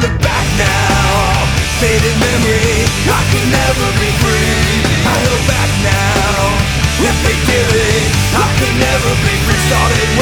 look back now. Faded memory, I can never be free. I look back now, if they did it I can never be free, started